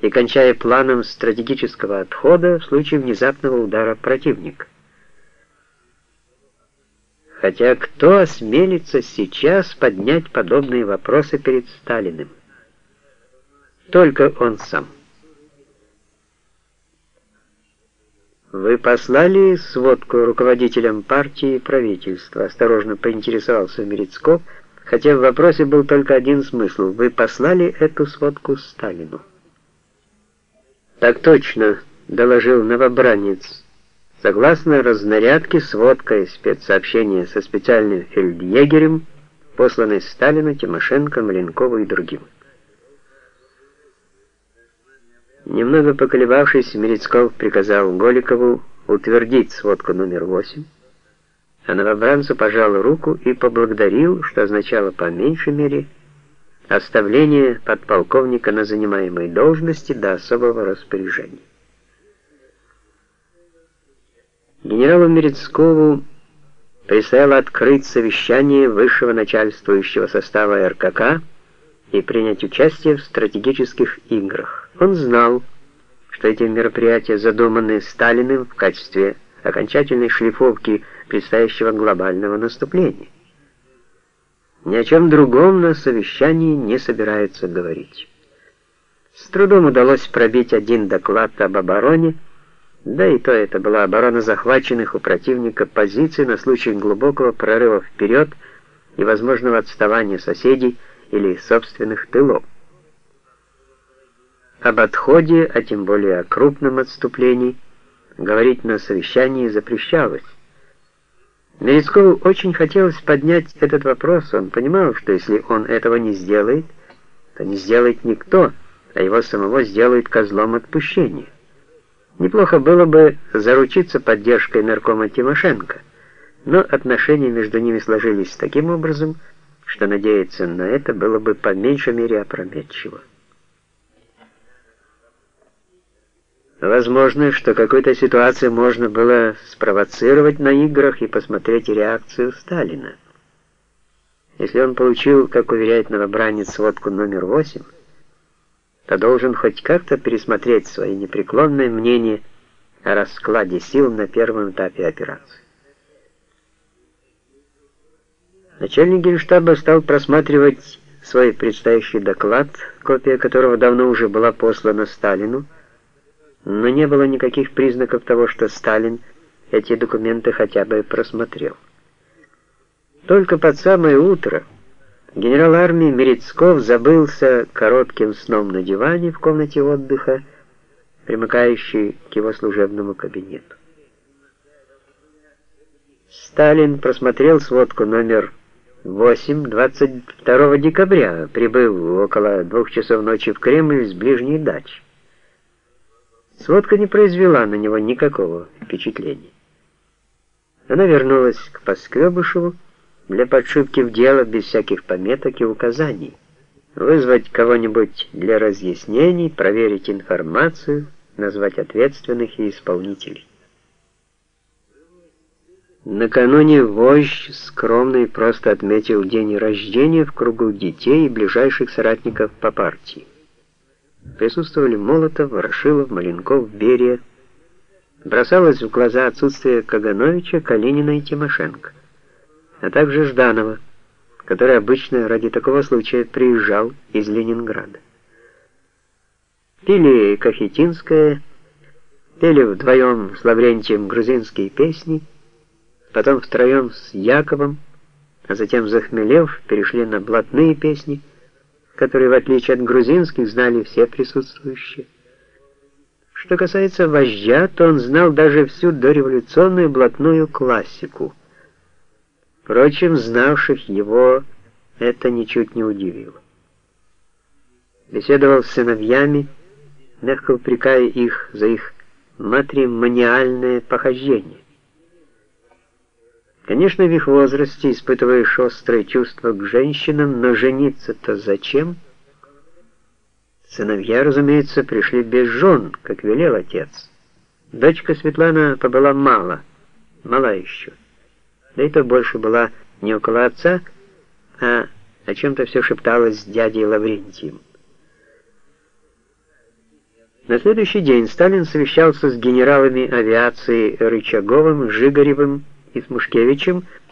и кончая планом стратегического отхода в случае внезапного удара противника. Хотя кто осмелится сейчас поднять подобные вопросы перед Сталиным? Только он сам. Вы послали сводку руководителям партии и правительства, осторожно поинтересовался Мерецков, хотя в вопросе был только один смысл. Вы послали эту сводку Сталину. Так точно, доложил новобранец. Согласно разнарядке, сводка и спецсообщение со специальным фельдъегерем, посланной Сталину, Тимошенко, Маленкову и другим. Немного поколебавшись, Мерецков приказал Голикову утвердить сводку номер 8, а новобранцу пожал руку и поблагодарил, что означало по меньшей мере оставление подполковника на занимаемой должности до особого распоряжения. Генералу Мерецкову предстояло открыть совещание высшего начальствующего состава РКК и принять участие в стратегических играх. Он знал, что эти мероприятия задуманы Сталиным в качестве окончательной шлифовки предстоящего глобального наступления. Ни о чем другом на совещании не собираются говорить. С трудом удалось пробить один доклад об обороне, да и то это была оборона захваченных у противника позиций на случай глубокого прорыва вперед и возможного отставания соседей или собственных тылов. Об отходе, а тем более о крупном отступлении, говорить на совещании запрещалось. Мерецкову очень хотелось поднять этот вопрос. Он понимал, что если он этого не сделает, то не сделает никто, а его самого сделают козлом отпущения. Неплохо было бы заручиться поддержкой наркома Тимошенко, но отношения между ними сложились таким образом, что надеяться на это было бы по меньшей мере опрометчиво. Возможно, что какую-то ситуацию можно было спровоцировать на играх и посмотреть реакцию Сталина. Если он получил, как уверяет новобранец, сводку номер 8, то должен хоть как-то пересмотреть свои непреклонное мнение о раскладе сил на первом этапе операции. Начальник генштаба стал просматривать свой предстоящий доклад, копия которого давно уже была послана Сталину, но не было никаких признаков того, что Сталин эти документы хотя бы просмотрел. Только под самое утро генерал армии Мерецков забылся коротким сном на диване в комнате отдыха, примыкающей к его служебному кабинету. Сталин просмотрел сводку номер 8 22 декабря, прибыл около двух часов ночи в Кремль с ближней дачи. Сводка не произвела на него никакого впечатления. Она вернулась к Поскребышеву для подшивки в дело без всяких пометок и указаний, вызвать кого-нибудь для разъяснений, проверить информацию, назвать ответственных и исполнителей. Накануне вождь скромно и просто отметил день рождения в кругу детей и ближайших соратников по партии. Присутствовали Молотов, Ворошилов, Маленков, Берия. Бросалось в глаза отсутствие Кагановича, Калинина и Тимошенко, а также Жданова, который обычно ради такого случая приезжал из Ленинграда. Пили Кахетинское, пели вдвоем с Лаврентием грузинские песни, потом втроем с Яковом, а затем, захмелев, перешли на блатные песни, которые, в отличие от грузинских, знали все присутствующие. Что касается вождя, то он знал даже всю дореволюционную блатную классику. Впрочем, знавших его это ничуть не удивило. Беседовал с сыновьями, мягко упрекая их за их матримониальное похождение. Конечно, в их возрасте испытываешь острое чувство к женщинам, но жениться-то зачем? Сыновья, разумеется, пришли без жен, как велел отец. Дочка Светлана побыла мало, мала еще. Да и то больше была не около отца, а о чем-то все шепталось с дядей Лаврентием. На следующий день Сталин совещался с генералами авиации Рычаговым, Жигаревым и Смушкевичем,